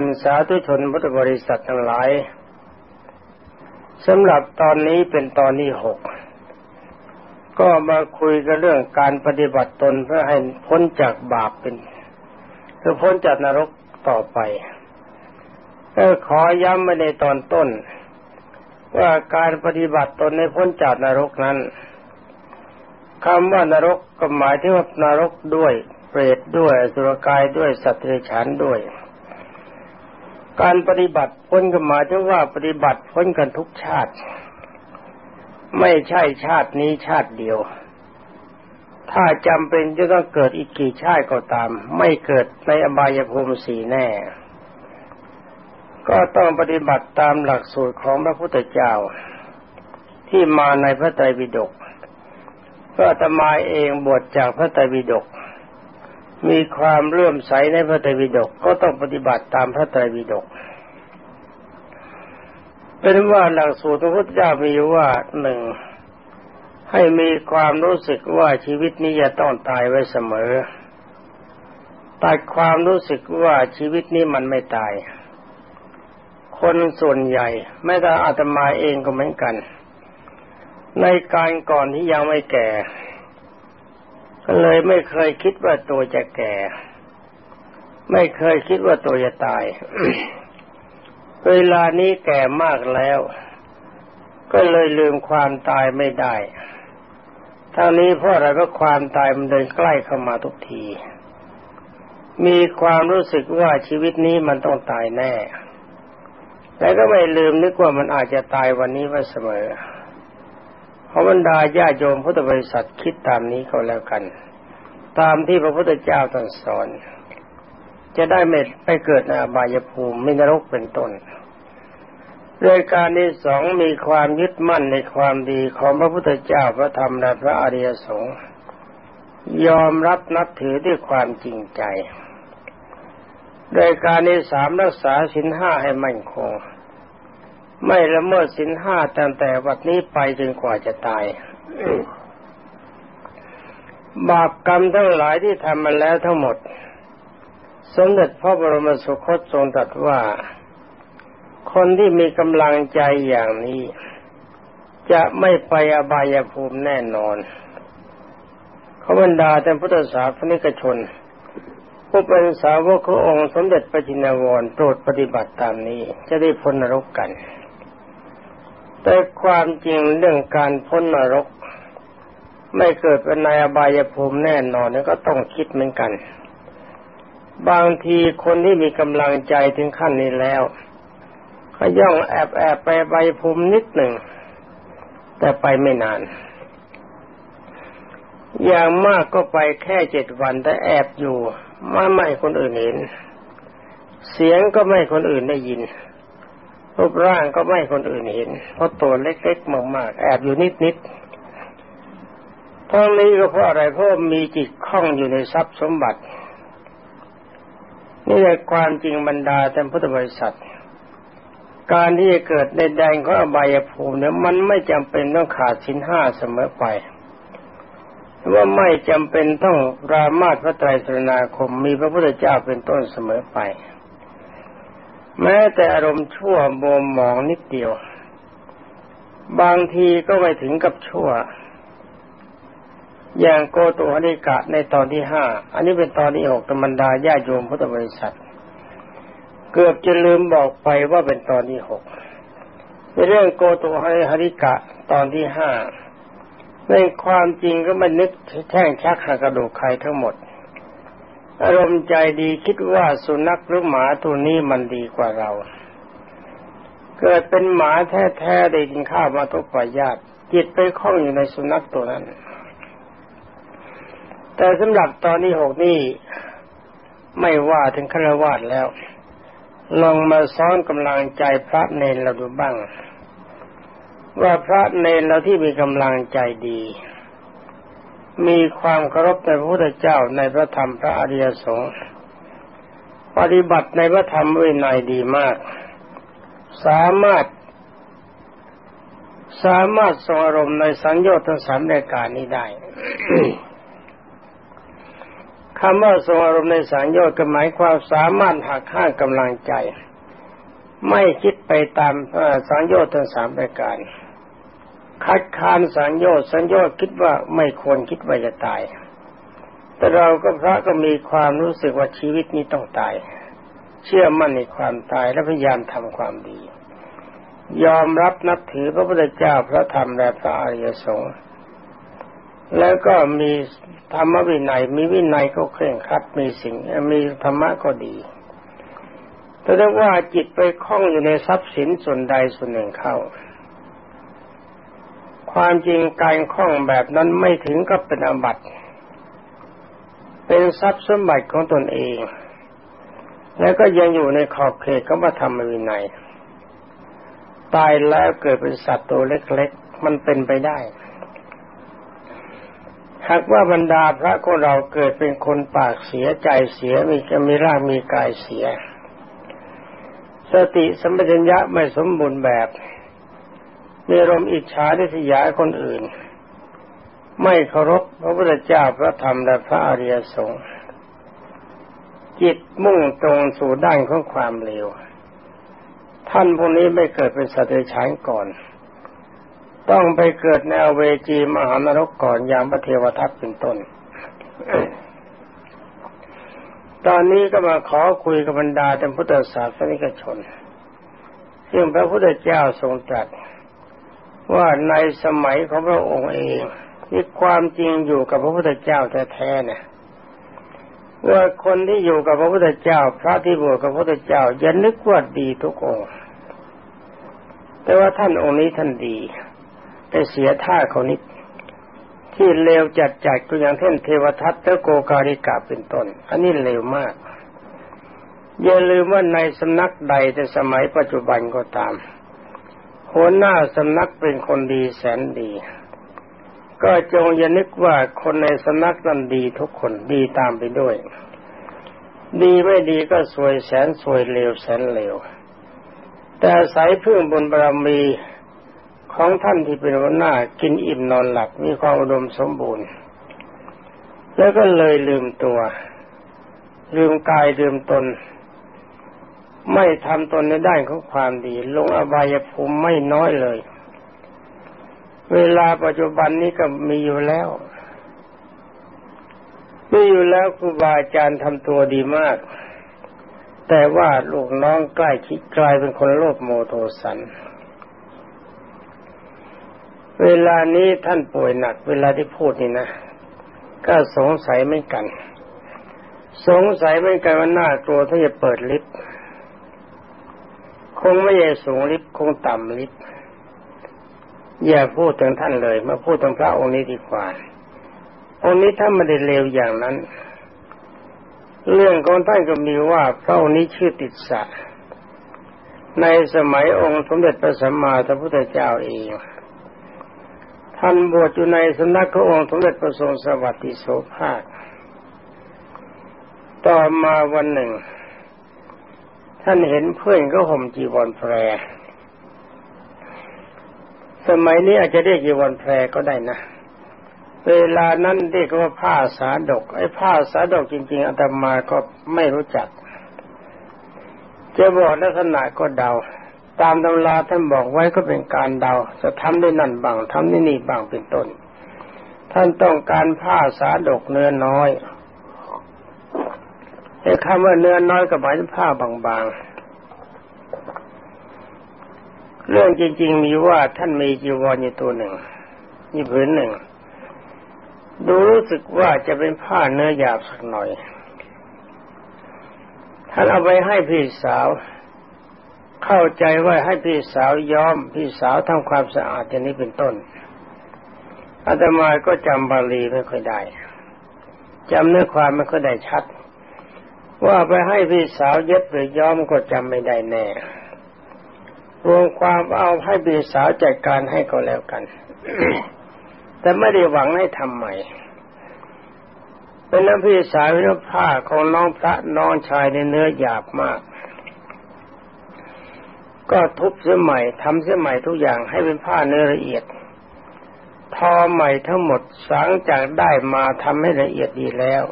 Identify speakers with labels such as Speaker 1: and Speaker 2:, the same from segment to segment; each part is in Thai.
Speaker 1: านสาธุชนพุทธบริษัททั้งหลายสำหรับตอนนี้เป็นตอนที่หกก็มาคุยกันเรื่องการปฏิบัติตนเพื่อให้พ้นจากบาปเป็นคือพ้นจากนรกต่อไปก็ขอย้ำไว้ในตอนต้น ว่าการปฏิบัติตนในพ้นจากนรกนั้นคำว่านรกก็หมายถึงว่านรกด้วย เปรตด้วยสุรกายด้วยสัตว์เดรัจฉานด้วย การปฏิบัติพ้นก็หมายถึงว่าปฏิบัติพ้นกันทุกชาติ ไม่ใช่ชาตินี้ชาติเดียว ถ้าจำเป็นจะต้องเกิดอีกกี่ชาติก็ตาม ไม่เกิดในอบายภูมิสีแน่ ก็ต้องปฏิบัติตามหลักสูตรของพระพุทธเจ้า ที่มาในพระไตรปิฎกก็ตมาเองบวชจากพระไตรปิฎก มีความเลื่อมใสในพระไตรปิฎกก็ต้องปฏิบัติตามพระไตรปิฎกเป็นว่าหลักสูตรพระพุทธเจ้ามีว่าหนึ่งให้มีความรู้สึกว่าชีวิตนี้จะต้องตายไว้เสมอ ตัดความรู้สึกว่าชีวิตนี้มันไม่ตาย คนส่วนใหญ่แม้แต่อาตมาเองก็เหมือนกัน ในการก่อนที่ยังไม่แก่ ก็เลยไม่เคยคิดว่าตัวจะแก่ ไม่เคยคิดว่าตัวจะตาย เวลานี้แก่มากแล้ว ก็เลยลืมความตายไม่ได้ ทั้งนี้เพราะอะไรเพราะความตายมันเดินใกล้เข้ามาทุกที มีความรู้สึกว่าชีวิตนี้มันต้องตายแน่แต่ก็ไม่ลืมนึกว่ามันอาจจะตายวันนี้ไว้เสมอ ขอบรรดาญาโยมพุทธบริษัทคิดตามนี้ก็แล้วกัน ตามที่พระพุทธเจ้าตรัสสอน จะได้ไม่ไปเกิดในอบายภูมิไม่นรกเป็นต้นโดยการที่สองมีความยึดมั่นในความดีของพระพุทธเจ้าพระธรรมและพระอริยสงฆ์ยอมรับนับถือด้วยความจริงใจ โดยการที่สามรักษาสินห้าให้มั่นคง ไม่ละเมิดสินห้าตั้งแต่วัดนี้ไปจนกว่าจะตาย บาปกรรมทั้งหลายที่ทำมาแล้วทั้งหมด สมเด็จพระบรมสุคตทรงตรัสว่า คนที่มีกำลังใจอย่างนี้ จะไม่ไปอบายภูมิแน่นอนเขาบรรดาแต่พุทธศาสนิกชนผู้เป็นสาวกขององค์สมเด็จพระจินวรโปรดปฏิบัติตามนี้จะได้พ้นนรกกัน แต่ความจริงเรื่องการพ้นนรก ไม่เกิดเป็นในอบายภูมิแน่นอนนี่ก็ต้องคิดเหมือนกัน บางทีคนที่มีกำลังใจถึงขั้นนี้แล้วก็ย่องแอบแอบไปใบภูมินิดหนึ่ง แต่ไปไม่นาน อย่างมากก็ไปแค่เจ็ดวันแต่แอบอยู่ ไม่ไม่คนอื่นเห็น เสียงก็ไม่คนอื่นได้ยิน รูปร่างก็ไม่คนอื่นเห็น เพราะตัวเล็กๆมากๆแอบอยู่นิดๆทั้งนี้ก็เพราะอะไรเพราะมีจิตคล้องอยู่ในทรัพย์สมบัติ นี่แหละความจริงบรรดาท่พุทธบริษัท การที่จะเกิดในแดงของอบายภูมิเนี่ยมันไม่จำเป็นต้องขาดสินห้าเสมอไปว่าไม่จำเป็นต้องรามาตพระไตรสรณาคมมีพระพุทธเจ้าเป็นต้นเสมอไป แม้แต่อารมณ์ชั่วโมมหมองนิดเดียว บางทีก็ไม่ถึงกับชั่ว อย่างโกตุหนิกะในตอนที่ห้า อันนี้เป็นตอนที่หกธรรมดาญาโยมพุทธบริษัท เกือบจะลืมบอกไปว่าเป็นตอนที่หกในเรื่องโกตุหนิกะตอนที่ห้าในความจริงก็ไม่นึกแท่งชักหักกระดูกใครทั้งหมด อารมณ์ใจดีคิดว่าสุนัขหรือหมาตัวนี้มันดีกว่าเรา เกิดเป็นหมาแท้ๆได้กินข้าวมาทุกปญาติจิตไปคล้องอยู่ในสุนัขตัวนั้น แต่สำหรับตอนนี้หกนี่ไม่ว่าถึงฆราวาสแล้ว ลองมาซ้อนกำลังใจพระเนรเราดูบ้าง ว่าพระเนรเราที่มีกำลังใจดี มีความเคารพในพระพุทธเจ้าในพระธรรมพระอริยสงฆ์ปฏิบัติในพระธรรมวินัยดีมาก สามารถ สามารถทรงอารมณ์ในสังโยชน์ทั้งสามรายการนี้ได้คำว่าทรงอารมณ์ในสังโยชน์ก็หมายความสามารถหักห้างกำลังใจ ไม่คิดไปตามสังโยชน์ทั้งสามประการ คัดค้านสังโยชน์สังโยชน์คิดว่าไม่ควรคิดว่าจะตาย แต่เราก็พระก็มีความรู้สึกว่าชีวิตนี้ต้องตาย เชื่อมั่นในความตายและพยายามทำความดี ยอมรับนับถือพระพุทธเจ้าพระธรรมและพระอริยสงฆ์แล้วก็มีธรรมวินัย มีวินัยก็เคร่งครัดมีสิ่งมีธรรมะก็ดีแต่ถ้าว่าจิตไปคล้องอยู่ในทรัพย์สินส่วนใดส่วนหนึ่งเข้า ความจริงการคล้องแบบนั้นไม่ถึงกับเป็นอบัติ เป็นทรัพย์สมบัติของตนเอง แล้วก็ยังอยู่ในขอบเขตของพระธรรมวินัยตายแล้วเกิดเป็นสัตว์ตัวเล็กๆ มันเป็นไปได้ หากว่าบรรดาพระของเราเกิดเป็นคนปากเสียใจเสียมีจะมีร่างมีกายเสีย สติสมัญญะไม่สมบูรณ์แบบ มีรมอิจฉาดิษยาคนอื่น ไม่เคารพพระพุทธเจ้าพระธรรมและพระอริยสงฆ์จิตมุ่งตรงสู่ด้านของความเลวท่านพวกนี้ไม่เกิดเป็นสัตว์เดรัจฉานก่อน ต้องไปเกิดในเวจีมหานรกก่อนอย่างพระเทวทัตเป็นต้น ตอนนี้ก็มาขอคุยกับบรรดาท่านพุทธศาสนิกชน ซึ่งพระพุทธเจ้าทรงตรัส ว่าในสมัยของพระองค์เองที่ความจริงอยู่กับพระพุทธเจ้าแท้ๆเนี่ยว่าคนที่อยู่กับพระพุทธเจ้า พระที่บวชกับพระพุทธเจ้าอย่านึกว่าดีทุกองค์แต่ว่าท่านองค์นี้ท่านดี แต่เสียท่าเขานิดที่เลวจัดจัดก็อย่างเช่นเทวทัตและโกการิกาเป็นต้น อันนี้เลวมากอย่าลืมว่าในสำนักใดแต่สมัยปัจจุบันก็ตาม หัวหน้าสำนักเป็นคนดีแสนดี ก็จงอย่านึกว่าคนในสำนักนั้นดีทุกคนดีตามไปด้วย ดีไม่ดีก็สวยแสนสวยเลวแสนเลวแต่สายพึ่งบนบารมีของท่านที่เป็นหัวหน้ากินอิ่มนอนหลับมีความอุดมสมบูรณ์ แล้วก็เลยลืมตัว ลืมกายลืมตน ไม่ทำตนในด้านของความดี ลงอบายภูมิไม่น้อยเลย เวลาปัจจุบันนี้ก็มีอยู่แล้วมีอยู่แล้วครูบาอาจารย์ทำตัวดีมาก แต่ว่าลูกน้องใกล้ชิดกลายเป็นคนโลภโมโทสัน เวลานี้ท่านป่วยหนัก เวลาที่พูดนี่นะ ก็สงสัยเหมือนกัน สงสัยเหมือนกันว่าน่ากลัวถ้าจะเปิดลิฟต์ คงไม่ใช่สูงลิฟต์คงต่ำลิฟต์อย่าพูดถึงท่านเลย มาพูดถึงพระองค์นี้ดีกว่า องค์นี้ท่านไม่ได้เลวอย่างนั้น เรื่องของท่านก็มีว่าพระองค์นี้ชื่อติดสะ ในสมัยองค์สมเด็จพระสัมมาสัมพุทธเจ้าเอง ท่านบวชอยู่ในสำนักพระองค์สมเด็จพระทรงสวัสดิโสภาค ต่อมาวันหนึ่ง ท่านเห็นเพื่อนก็ห่มจีวรแพร สมัยนี้อาจจะเรียกจีวรแพรก็ได้นะ เวลานั้นเรียกว่าผ้าสาดก ไอ้ผ้าสาดกจริง ๆอาตมาก็ไม่รู้จัก จะบอกลักษณะก็เดา ตามตำราท่านบอกไว้ก็เป็นการเดา จะทำได้นั่นบางทำได้นี่บางเป็นต้น ท่านต้องการผ้าสาดกเนื้อน้อย ไอ้คำว่าเนื้อน้อยก็หมายถึงผ้าบางๆ เรื่องจริง ๆ มีว่าท่านมีจีวรอยู่ตัวหนึ่งมีผืนหนึ่ง ดูรู้สึกว่าจะเป็นผ้าเนื้อหยาบสักหน่อย ท่านเอาไปให้พี่สาว เข้าใจว่าให้พี่สาวย้อม พี่สาวทำความสะอาดอย่างนี้เป็นต้นอาตมาก็จำบาลีไม่ค่อยได้จำเนื้อความไม่ค่อยได้ชัด ว่าไปให้พี่สาวเย็บหรือย้อมก็จำไม่ได้แน่ รวมความเอาให้พี่สาวจัดการให้ก็แล้วกัน แต่ไม่ได้หวังให้ทำใหม่เป็นน้ำพี่สาวเนื้อผ้าของน้องพระน้องชายในเนื้อหยาบมาก ก็ทุบเสียใหม่ทำเสียใหม่ทุกอย่างให้เป็นผ้าเนื้อละเอียด ทอใหม่ทั้งหมดสังจากได้มาทำให้ละเอียดดีแล้ว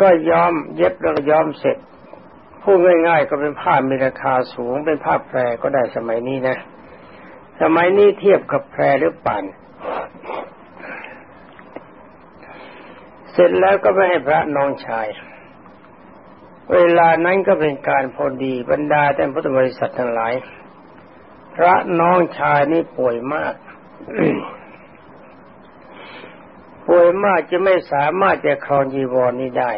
Speaker 1: ก็ย้อมเย็บแล้วก็ย้อมเสร็จพูดง่ายๆก็เป็นผ้ามีราคาสูงเป็นผ้าแพรก็ได้สมัยนี้นะ สมัยนี้เทียบกับแพรหรือปั่นเสร็จแล้วก็ไปให้พระน้องชาย เวลานั้นก็เป็นการพอดีบรรดาแต่พุทธบริษัททั้งหลาย พระน้องชายนี่ป่วยมาก ป่วยมากจะไม่สามารถจะครองจีวรนี้ได้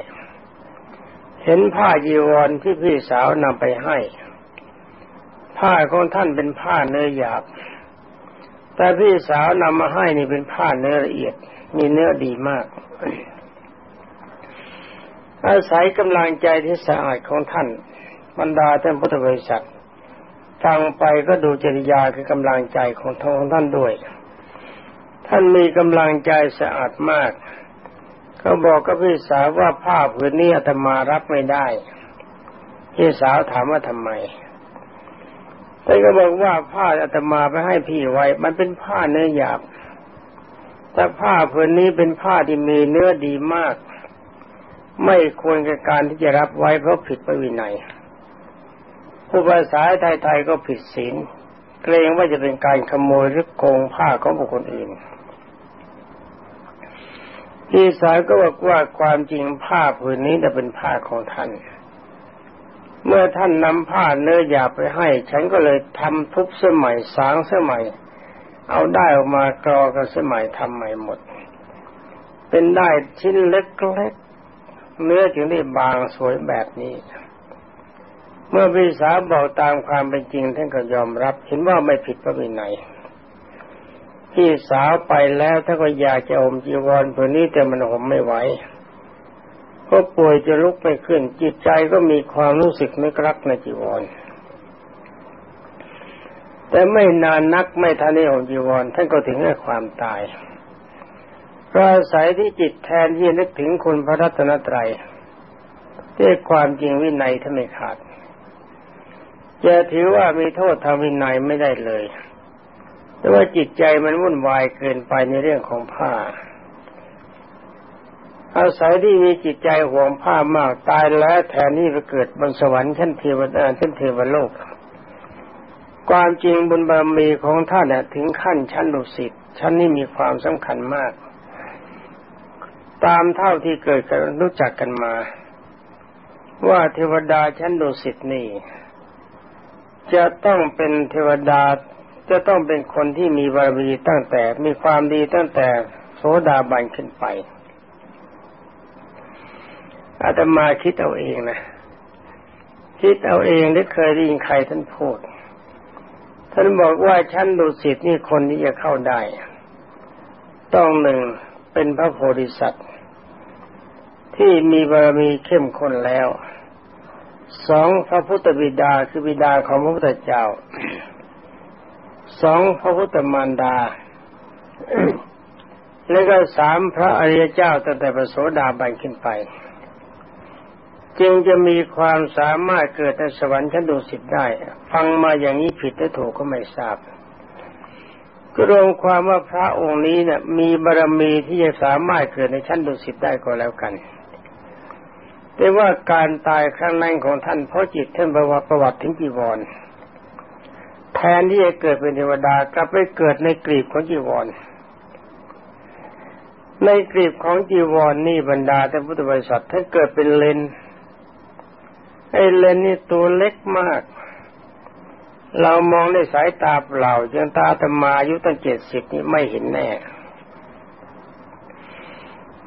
Speaker 1: เห็นผ้าจีวรที่พี่สาวนำไปให้ ผ้าของท่านเป็นผ้าเนื้อหยาบ แต่พี่สาวนำมาให้นี่เป็นผ้าเนื้อละเอียด มีเนื้อดีมาก อาศัยกำลังใจที่สะอาดของท่านบรรดาท่านพุทธบริษัทฟังไปก็ดูจริยาคือกำลังใจของทองท่านด้วย ท่านมีกำลังใจสะอาดมากก็บอกกับพี่สาวว่าผ้าผืนนี้อาตมารับไม่ได้ พี่สาวถามว่าทำไมท่านก็บอกว่าผ้าอาตมาไปให้พี่ไว้ มันเป็นผ้าเนื้อหยาบแต่ผ้าผืนนี้เป็นผ้าที่มีเนื้อดีมาก ไม่ควรกับการที่จะรับไว้เพราะผิดพระวินัยผู้ภาษาไทยๆก็ผิดศีลเกรงว่าจะเป็นการขโมยหรือโกงผ้าของบุคคลอื่น พี่สาวก็บอกว่าความจริงผ้าผืนนี้จะเป็นผ้าของท่าน เมื่อท่านนำผ้าเนื้อหยาบไปให้ ฉันก็เลยทำทุบเส้ใหมัยสางเส้ใหมัยเอาได้ออกมากรอกันสมัยทำใหม่หมด เป็นได้ชิ้นเล็กๆเนื้อจึงได้บางสวยแบบนี้ เมื่อพี่สาวบอกตามความเป็นจริงท่านก็ยอมรับเห็นว่าไม่ผิดพระวินัย พี่สาวไปแล้วท่านก็อยากจะอมจีวรตัวนี้แต่มันอมไม่ไหวก็ป่วยจะลุกไม่ขึ้น จิตใจก็มีความรู้สึกไม่รักในจีวร แต่ไม่นานนักไม่ทันได้อมจีวรท่านก็ถึงแก่ความตายก็อาศัยที่จิตแทนที่นึกถึงคุณพระรัตนตรัยด้วยความจริงวินัยถ้านไม่ขาดจะถือว่ามีโทษทางวินัยไม่ได้เลย แต่ว่าจิตใจมันวุ่นวายเกินไปในเรื่องของผ้า อาศัยที่มีจิตใจห่วงผ้ามากตายแล้วแทนที่ไปเกิดบนสวรรค์ชั้นเทวดาชั้นเทวโลก ความจริงบุญบารมีของท่านถึงขั้นชั้นดุสิตชั้นนี้มีความสำคัญมาก ตามเท่าที่เกิดกันรู้จักกันมา ว่าเทวดาชั้นดุสิตนี่จะต้องเป็นเทวดา จะต้องเป็นคนที่มีบารมีตั้งแต่มีความดีตั้งแต่โสดาบันขึ้นไป อาตมาคิดเอาเองนะ คิดเอาเองได้เคยได้ยินใครท่านพูด ท่านบอกว่าชั้นดุสิตนี่คนที่จะเข้าได้ ต้องหนึ่งเป็นพระโพธิสัตว์ ที่มีบารมีเข้มข้นแล้ว สองพระพุทธบิดาคือบิดาของพระพุทธเจ้า สองพระพุทธมารดา และก็สามพระอริยเจ้าตั้งแต่พระโสดาบันขึ้นไป จึงจะมีความสามารถเกิดในสวรรค์ชั้นดุสิตได้ ฟังมาอย่างนี้ผิดหรือถูกก็ไม่ทราบก็รวมความว่าพระองค์นี้เนะี่ย มีบารมีที่จะสามารถเกิดในชั้นดุสิตได้ก็แล้วกัน แต่ว่าการตายครั้งนั้นของท่านเพราะจิตท่านประวัติประวัติถึงจีวร แทนที่จะเกิดเป็นเทวดากลับไปเกิดในกรีบของจีวร ในกรีบของจีวรนนี่บรรดาท่านพุทธบริษัทท่านเกิดเป็นเลนไอ้เลนนี่ตัวเล็กมาก เรามองด้วยสายตาเปล่าจนตาธรรมาอายุตั้งเจ็ดสิบนี่ไม่เห็นแน่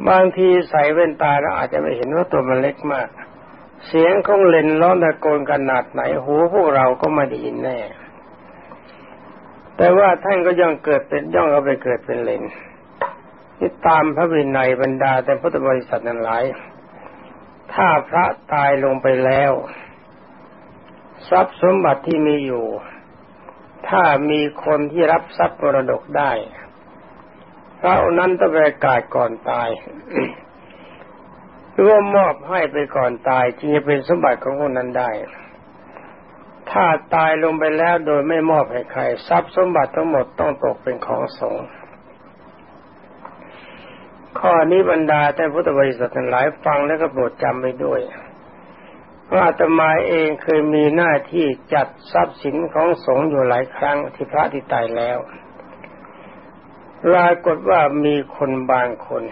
Speaker 1: บางทีใส่แว่นตาแล้วอาจจะไม่เห็นว่าตัวมันเล็กมาก เสียงของเลนร้อนตะโกนขนาดไหนหูพวกเราก็ไม่ได้ยินแน่ แต่ว่าท่านก็ย่องเกิดเป็นย่องเอาไปเกิดเป็นเลนที่ตามพระวินัยบรรดาแต่พุทธบริษัทนั้นหลาย ถ้าพระตายลงไปแล้ว ทรัพย์สมบัติที่มีอยู่ ถ้ามีคนที่รับทรัพย์มรดกได้ พระนั้นต้องประกาศก่อนตายหรือว่ามอบให้ไปก่อนตายจึงจะเป็นสมบัติของคนนั้นได้ ถ้าตายลงไปแล้วโดยไม่มอบให้ใคร ทรัพย์สมบัติทั้งหมดต้องตกเป็นของสงฆ์ข้อนี้บรรดาแต่พุทธบริษัททั้งหลายฟังแล้วก็โปรดจำไปด้วยว่าอาตมาเองเคยมีหน้าที่จัดทรัพย์สินของสงฆ์อยู่หลายครั้งที่พระที่ตายแล้วปรากฏว่ามีคนบางคน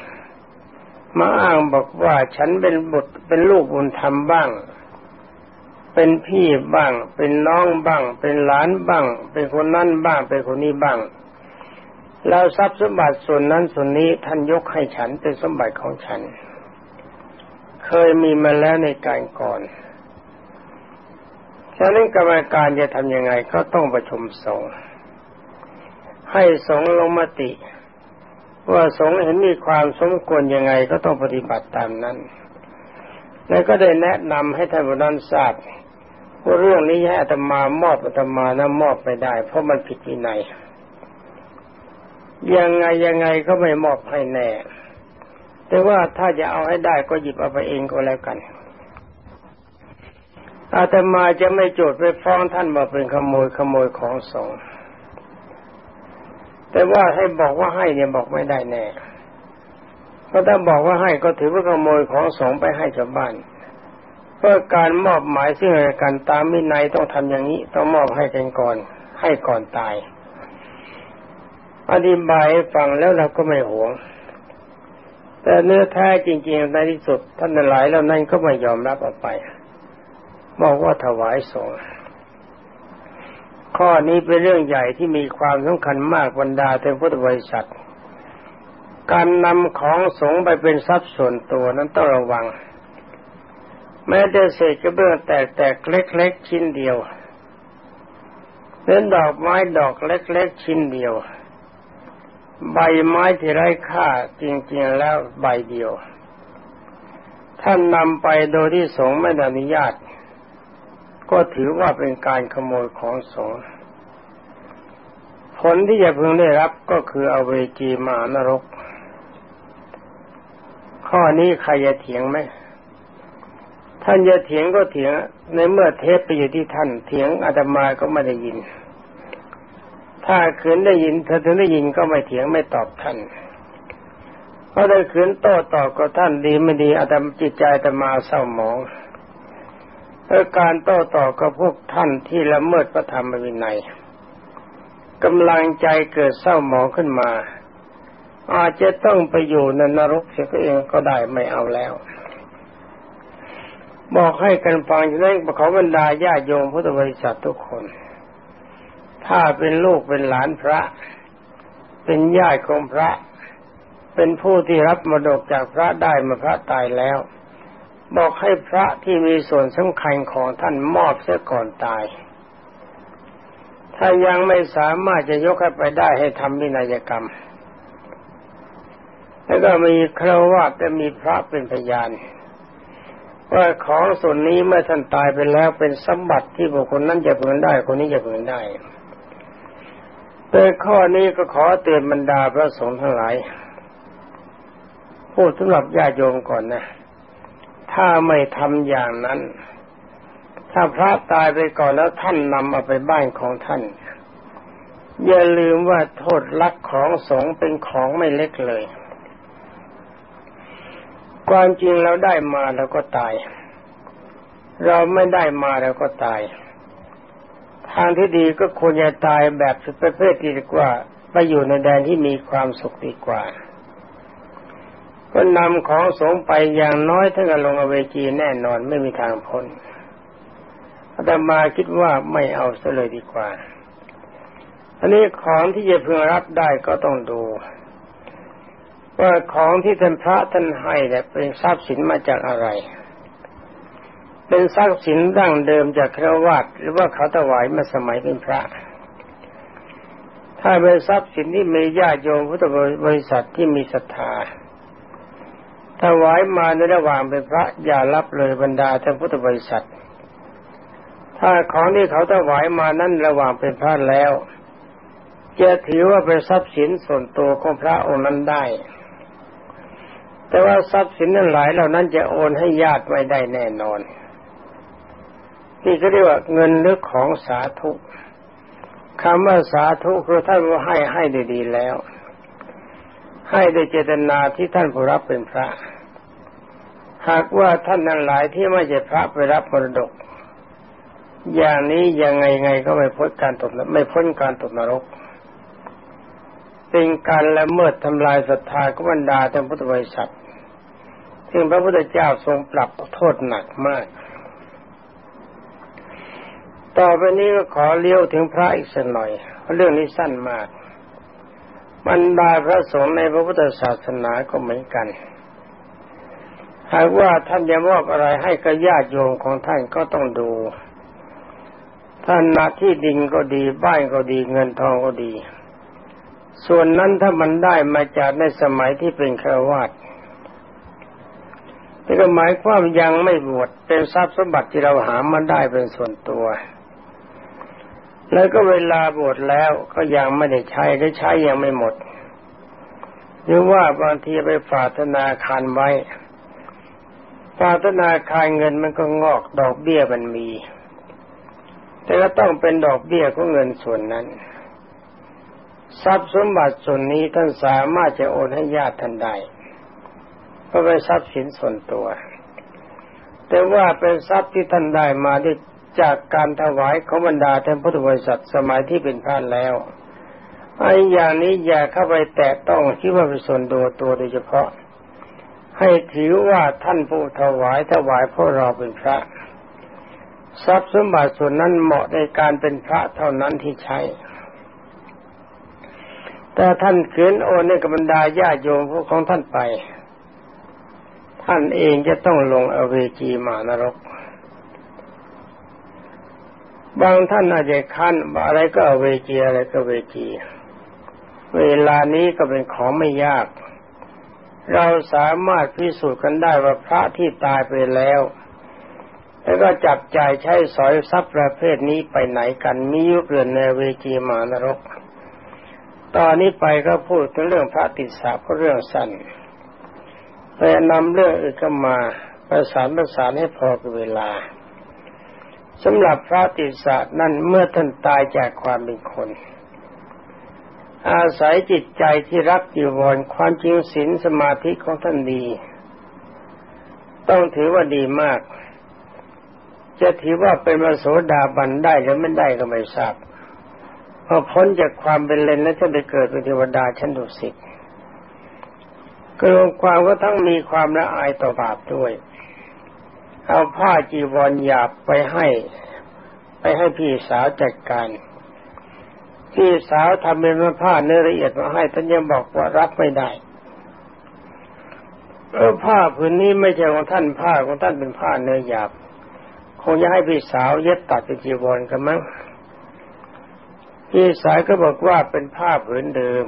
Speaker 1: มาอ้างบอกว่าฉันเป็นบุตรเป็นลูกบุญธรรมบ้าง เป็นพี่บ้าง เป็นน้องบ้าง เป็นหลานบ้าง เป็นคนนั่นบ้าง เป็นคนนี้บ้าง แล้วทรัพย์สมบัติส่วนนั้นส่วนนี้ท่านยกให้ฉันเป็นสมบัติของฉัน เคยมีมาแล้วในการก่อนฉะนั้นกรรมการจะทำยังไงก็ต้องประชุมสงฆ์ให้สงฆ์ลงมติ ว่าสงฆ์เห็นมีความสมควรยังไงก็ต้องปฏิบัติตามนั้น แล้วก็ได้แนะนำให้ท่านผู้นั้นทราบ ว่าเรื่องนี้ให้อาตมามอบอาตมานะมอบไม่ได้ เพราะมันผิดวินัยยังไงยังไงก็ไม่มอบให้แน่ แต่ว่าถ้าจะเอาให้ได้ก็หยิบเอาไปเองก็แล้วกัน อาตมาจะไม่โจทย์ไปฟ้องท่านว่าเป็นขโมยขโมยของสงฆ์แต่ว่าให้บอกว่าให้เนี่ยบอกไม่ได้แน่เพราะถ้าบอกว่าให้ก็ถือว่าขโมยของสงฆ์ไปให้ชาวบ้าน เพื่อการมอบหมายซึ่งกันตามมินัยต้องทำอย่างนี้ต้องมอบให้กันก่อน ให้ก่อนตาย อธิบายฟังแล้วเราก็ไม่หวง แต่เนื้อแท้จริงๆในที่สุด ท่านหลายแล้วนั่นก็ไม่ยอมรับเอาไปบอกว่าถวายสงฆ์ข้อนี้เป็นเรื่องใหญ่ที่มีความสำคัญมากบรรดาเทพุทธบริษัท การนำของสงฆ์ไปเป็นทรัพย์ส่วนตัวนั้นต้องระวัง แม้แต่เศษกระเบื้องแตกๆเล็กๆชิ้นเดียวเล่นดอกไม้ดอกเล็กๆชิ้นเดียว ใบไม้ที่ไร้ค่าจริงๆแล้วใบเดียว ท่านนำไปโดยที่สงไม่อนุญาต ก็ถือว่าเป็นการขโมยของสงผลที่จะพึงได้รับก็คือเอาเวจีมานรก ข้อนี้ใครจะเถียงไหม ท่านจะเถียงก็เถียง ในเมื่อเทปไปอยู่ที่ท่านเถียงอาตมาก็ไม่ได้ยิน ถ้าขืนได้ยินถ้าถึงได้ยินก็ไม่เถียงไม่ตอบท่านเพราะได้ขืนโต้ตอบกับท่านดีไม่ดีอาตมาจิตใจอาตมาเศร้าหมองเพื่อการโต้ตอบกับพวกท่านที่ละเมิดพระธรรมวินัยกำลังใจเกิดเศร้าหมองขึ้นมา อาจจะต้องไปอยู่ในนรกเสียเองก็ได้ไม่เอาแล้ว บอกให้กันฟังอย่างนั้นขอบรรดาญาโยมพุทธบริษัททุกคน ถ้าเป็นลูกเป็นหลานพระ เป็นญาติของพระ เป็นผู้ที่รับมรดกจากพระได้มาพระตายแล้ว บอกให้พระที่มีส่วนสำคัญของท่านมอบเสียก่อนตาย ถ้ายังไม่สามารถจะยกให้ไปได้ให้ทำวินัยกรรม แล้วก็มีคราวาสจะมีพระเป็นพยาน ว่าของส่วนนี้เมื่อท่านตายไปแล้วเป็นสมบัติที่บุคคลนั้นจะเพินได้คนนี้จะเพินได้แต่ข้อนี้ก็ขอเตือนบรรดาพระสงฆ์ทั้งหลายพูดสำหรับญาติโยมก่อนนะ ถ้าไม่ทำอย่างนั้น ถ้าพระตายไปก่อนแล้วท่านนำเอาไปบ้านของท่าน อย่าลืมว่าโทษลักของสงเป็นของไม่เล็กเลย ความจริงเราได้มาแล้วก็ตาย เราไม่ได้มาแล้วก็ตาย ทางที่ดีก็ควรจะตายแบบสุดประเภทดีกว่าไปอยู่ในแดนที่มีความสุขดีกว่า ก็นำของสงไปอย่างน้อยถ้ากันลงอเวจีแน่นอนไม่มีทางพ้นอาตมาคิดว่าไม่เอาซะเลยดีกว่า อันนี้ของที่จะพึงรับได้ก็ต้องดู ว่าของที่ท่านพระท่านให้เนี่ยเป็นทรัพย์สินมาจากอะไร เป็นทรัพย์สินดั้งเดิมจากครวัตหรือว่าเขาถวายมาสมัยเป็นพระ ถ้าเป็นทรัพย์สินที่มีญาติโยมพุทธบริษัทที่มีศรัทธาถวายมาในระหว่างเป็นพระอย่ารับเลยบรรดาท่านพุทธบริษัท ถ้าของที่เขาถวายมานั้นระหว่างเป็นพระแล้วจะถือว่าเป็นทรัพย์สินส่วนตัวของพระองค์นั้นได้ แต่ว่าทรัพย์สินนั้นหลายเหล่านั้นจะโอนให้ญาติไม่ได้แน่นอน ที่เขาเรียกว่าเงินหรือของสาธุคำว่าสาธุคือท่านว่าให้ให้ได้ดีแล้ว ให้ได้เจตนาที่ท่านผู้รับเป็นพระ หากว่าท่านนั้นหลายที่ไม่ใช่พระไปรับมรดก อย่างนี้ยังไงไงก็ไม่พ้นการตกไม่พ้นการตกนรกเป็นการละเมิดทำลายศรัทธากุบรรดาท่านพุทธบริษัท ซึ่งพระพุทธเจ้าทรงปรับโทษหนักมาก ต่อไปนี้ก็ขอเลี้ยวถึงพระอีกสักหน่อยเรื่องนี้สั้นมากบรรดาพระสงฆ์ในพระพุทธศาสนาก็เหมือนกัน หากว่าท่านจะมอบอะไรให้กับญาติโยมของท่านก็ต้องดู ท่านนาที่ดินก็ดีบ้านก็ดีเงินทองก็ดี ส่วนนั้นถ้ามันได้มาจากในสมัยที่เป็นฆราวาส นี่ก็หมายความยังไม่บวชเป็นทรัพย์สมบัติที่เราหามาได้เป็นส่วนตัว แล้วก็เวลาบวชแล้วก็ยังไม่ได้ใช้ได้ใช้ยังไม่หมด หรือว่าบางทีไปฝากธนาคารไว้ฝากธนาคารเงินมันก็งอกดอกเบี้ยมันมี แต่ก็ต้องเป็นดอกเบี้ยของเงินส่วนนั้น ทรัพย์สมบัติส่วนนี้ท่านสามารถจะโอนให้ญาติท่านได้ ก็เป็นทรัพย์สินส่วนตัว แต่ว่าเป็นทรัพย์ที่ท่านได้มาด้วยจากการถวายของบรรดาท่านพุทธบริษัทสมัยที่เป็นพระแล้วไอ้อย่างนี้อย่าเข้าไปแตะต้องคิดว่าเป็นส่วนตัวตัวโดยเฉพาะ ให้ถือว่าท่านผู้ถวายถวายพราะเราเป็นพระ ทรัพย์สมบัติส่วนนั้นเหมาะในการเป็นพระเท่านั้นที่ใช้ แต่ท่านเขืนโอนในกับบรรดาญาโยมพวกของท่านไป ท่านเองจะต้องลงอเวจีมานรก บางท่านอาจจะขั้นอะไรก็อเวจีอะไรก็เวจี เวลานี้ก็เป็นของไม่ยาก เราสามารถพิสูจน์กันได้ว่าพระที่ตายไปแล้ว แล้วก็จับจ่ายใช้สอยทรัพย์ประเภทนี้ไปไหนกันมียุเกินในเวจีมานรก ตอนนี้ไปก็พูดถึงเรื่องพระติสสะก็เรื่องสั้น แต่นำเรื่องอื่นเข้ามาประสานประสานให้พอกับเวลาสำหรับพระติสะนั่นเมื่อท่านตายจากความเป็นคน อาศัยจิตใจที่รักจีวรความจริงศีลสมาธิของท่านดี ต้องถือว่าดีมาก จะถือว่าเป็นมโสดาบันได้หรือไม่ได้ก็ไม่ทราบพอพ้นจากความเป็นเลนแล้วจะไปเกิดเป็นเทวดาชั้นดุสิต กรวมความก็ทั้งมีความละอายต่อบาปด้วย เอาผ้าจีวรหยาบไปให้ ไปให้พี่สาวจัดการ พี่สาวทำเป็นผ้าเนื้อละเอียดมาให้ท่านยังบอกว่ารับไม่ได้เออผ้าผืนนี้ไม่ใช่ของท่านผ้าของท่านเป็นผ้าเนื้อหยาบคงจะให้พี่สาวเย็บตัดเป็นจีวรกันมั้งพี่สาวก็บอกว่าเป็นผ้าผืนเดิม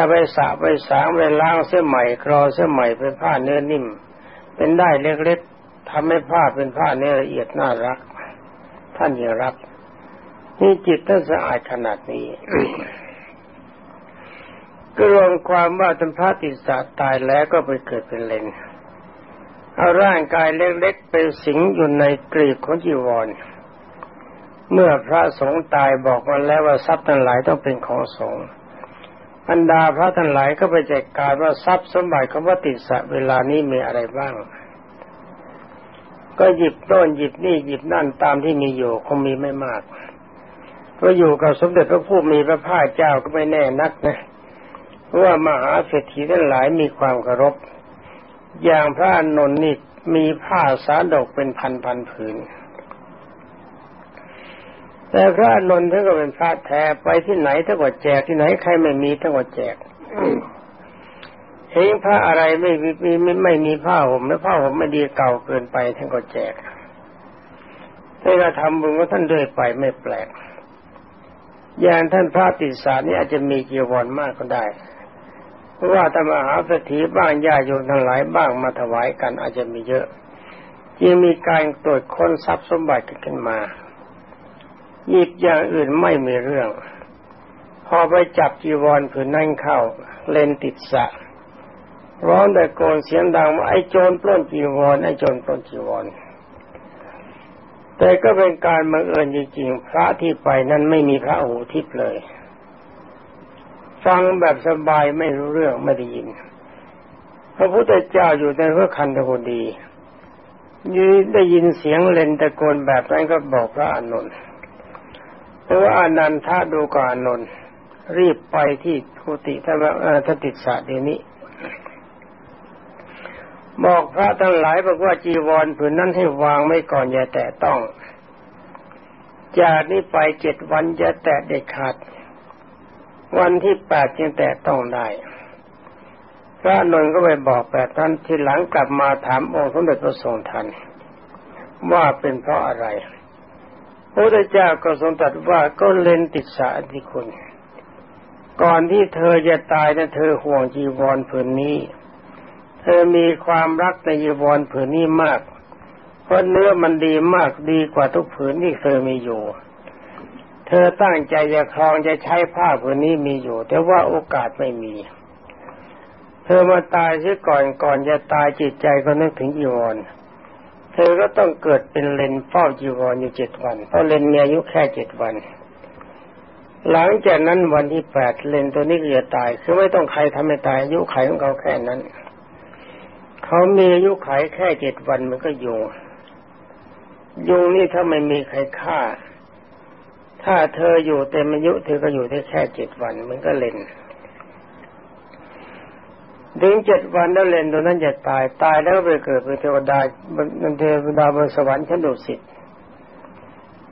Speaker 1: ถ้าไปสระไปสางไปล้างเสื้อใหม่คลอเสื้อใหม่เป็นผ้าเนื้อนิ่ม เป็นได้เล็กๆทำให้ผ้าเป็นผ้าเนื้อละเอียดน่ารัก ท่านยังรับนี่จิตท่านสะอาดขนาดนี้ก็รวมความว่าท่านพระติสาตายแล้วก็ไปเกิดเป็นเลนเอาร่างกายเล็กๆเป็นสิงอยู่ในกรีบของจีวร เมื่อพระสงฆ์ตายบอกมาแล้วว่าทรัพย์ทั้งหลายต้องเป็นของสงฆ์ บรรดาพระทั้งหลายก็ไปแจกการว่าทรัพย์สมบัติของพระติสะเวลานี้มีอะไรบ้าง ก็หยิบต้นหยิบนี่หยิบนั่นตามที่มีอยู่คงมีไม่มากเพราะอยู่กับสมเด็จพระผู้มีพระภาคเจ้าก็ไม่แน่นักนะเพราะว่ามหาเศรษฐีทั้งหลายมีความเคารพ อย่างพระนนท์นี่มีผ้าสาดกเป็นพันพันผืน แต่พระนนท์ท่านก็เป็นพระแท้ไปที่ไหนท่านก็แจกที่ไหนใครไม่มีท่านก็แจกเห็นผ้าอะไรไม่มีไม่ไม่มีผ้าห่มและผ้าห่มไม่ดีเก่าเกินไปท่านก็แจกถ้าเราทำบุญก็ท่านด้วยไปไม่แปลก อย่างท่านพระติสานี่อาจจะมีเกียวรมากก็ได้ เพราะว่าธรรมหาสถีบ้างญาโยมทั้งหลายบ้างมาถวายกันอาจจะมีเยอะ ยังมีการตรวจค้นทรัพย์สมบัติขึ้นมา หยิบอย่างอื่นไม่มีเรื่อง พอไปจับจีวรผืนนั่งเข้า เลนติดสะร้องแต่โกนเสียงดังว่าไอ้โจรปล้นจีวรไอ้โจรปล้นจีวร แต่ก็เป็นการบังเอิญจริงๆ พระที่ไปนั้นไม่มีพระหูทิพย์เลย ฟังแบบสบายไม่รู้เรื่องไม่ได้ยิน พระพุทธเจ้าอยู่ในพระคันธกุฎียืได้ยินเสียงเลนตะโกนแบบนั้นก็บอกพระอานน ท์เพราะว่าอนันทาดูก่อนอานนท์รีบไปที่กุฏิท่านท่านติดสะเดี๋ยวนี้ บอกพระทั้งหลายบอกว่าจีวรผืนนั้นให้วางไม่ก่อนอย่าแตะต้อง จากนี้ไปเจ็ดวันจะแตะเด็ดขาด วันที่แปดจึงแตะต้องได้พระนนท์ก็ไปบอกแปดท่านที่หลังกลับมาถามองค์สมเด็จพระทรงทันว่าเป็นเพราะอะไร ระพุทธเจ้าก็ทรงตรัสว่าก็เล่นติดสาธิคุณ ก่อนที่เธอจะตายนะเธอห่วงจีวรผืนนี้ เธอมีความรักในจีวรผืนนี้มาก เพราะเนื้อมันดีมากดีกว่าทุกผืนที่เธอมีอยู่ เธอตั้งใจจะครองจะใช้ผ้าผืนนี้มีอยู่ แต่ว่าโอกาสไม่มี เธอมาตายเสียก่อนก่อนจะตายจิตใจก็นึกถึงจีวร ธอก็ต้องเกิดเป็นเลนเฝ้าจีวรอยู่เจ็ดวัน เพราะเลนมีอายุแค่เจ็ดวัน หลังจากนั้นวันที่แปดเลนตัวนี้ก็จะตาย คือไม่ต้องใครทำให้ตายอายุไขของเขาแค่นั้น เขามีอายุไขแค่เจ็ดวันมันก็ยุง ยุงนี่ถ้าไม่มีใครฆ่า ถ้าเธออยู่เต็มอายุเธอก็อยู่ได้แค่เจ็ดวันมันก็เลน ถึงเจ็ดวันแล้วเลนตัวนั้นจะตาย ตายแล้วไปเกิดเป็นเทวดาบนเทวดาบนสวรรค์ชั้นดุสิต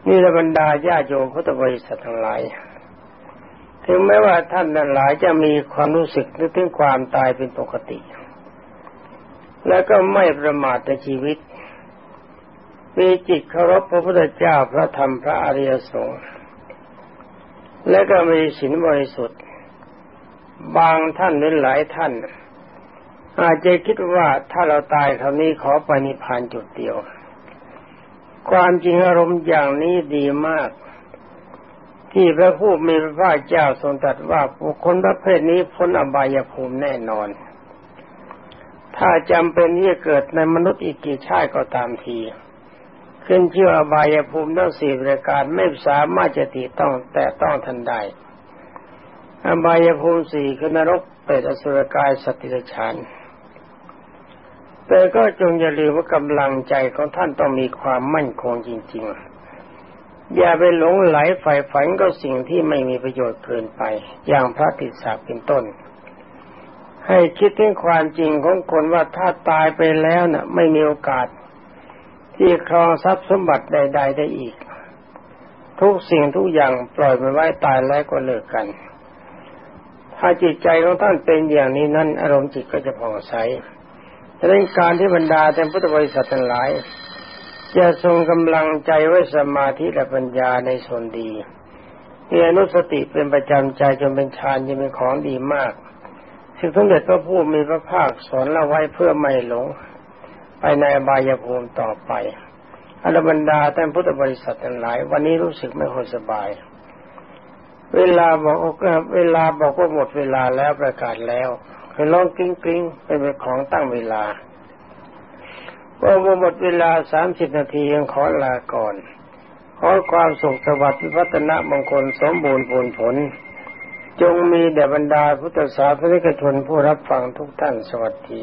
Speaker 1: นี่ละบรรดาญาโยมพุทธบริษัททั้งหลาย ถึงแม้ว่าท่านนั้นหลายจะมีความรู้สึกนึกถึงความตายเป็นปกติ แล้วก็ไม่ประมาทในชีวิตมีจิตเคารพพระพุทธเจ้าพระธรรมพระอริยสงฆ์และก็มีศีลบริสุทธิ์ บางท่านหรือหลายท่าน อาจจะคิดว่าถ้าเราตายคราวนี้ขอไปนิพพานจุดเดียว ความจริงอารมณ์อย่างนี้ดีมาก ที่พระผู้มีพระภาคเจ้าทรงตรัสว่าบุคคลประเภทนี้พ้นอบายภูมิแน่นอน ถ้าจำเป็นที่จะเกิดในมนุษย์อีกกี่ชาติก็ตามที ขึ้นชื่ออบายภูมิทั้งสี่ประการไม่สามารถจะติต้องแต่ต้องทันได้อบายภูมิสี่คือนรกเปรตอสุรกายสติรชาน แต่ก็จงอย่าลืมว่ากำลังใจของท่านต้องมีความมั่นคงจริง ๆ อย่าไปหลงไหลใฝ่ฝันก็สิ่งที่ไม่มีประโยชน์เกินไป อย่างพระติสสะเป็นต้น ให้คิดถึงความจริงของคนว่าถ้าตายไปแล้วนะ่ะ ไม่มีโอกาส ที่ครองทรัพย์สมบัติใด ๆ ได้อีก ทุกสิ่งทุกอย่างปล่อยมันไว้ตายแล้วก็เลิกกัน ถ้าจิตใจของท่านเป็นอย่างนี้นั้น อารมณ์จิตก็จะผ่องใส ดังนั้นการที่บรรดาแต่พุทธบริษัททั้งหลายจะทรงกำลังใจไว้สมาธิและปัญญาในส่วนดีมีอนุสติเป็นประจำใจจนเป็นฌานยังเป็นของดีมากสิ่งสมเด็จพระผู้มีพระภาคสอนเราไว้เพื่อไม่หลง ไปในบายภูมิต่อไปอรบรรดาท่านพุทธบริษัททั้งหลาย วันนี้รู้สึกไม่ค่อยสบาย เวลาบอกเวลาบอกว่าหมดเวลาแล้วประกาศแล้ว คือร้องกริ้งกริ้งเป็นของตั้งเวลาพอหมดเวลาสามสิบนาทียังขอลาก่อน ขอความสุขสวัสดิ์พัฒนะมงคลสมบูรณ์ผลผล จงมีแด่บรรดาพุทธศาสนิกชนผู้รับฟังทุกท่านสวัสดี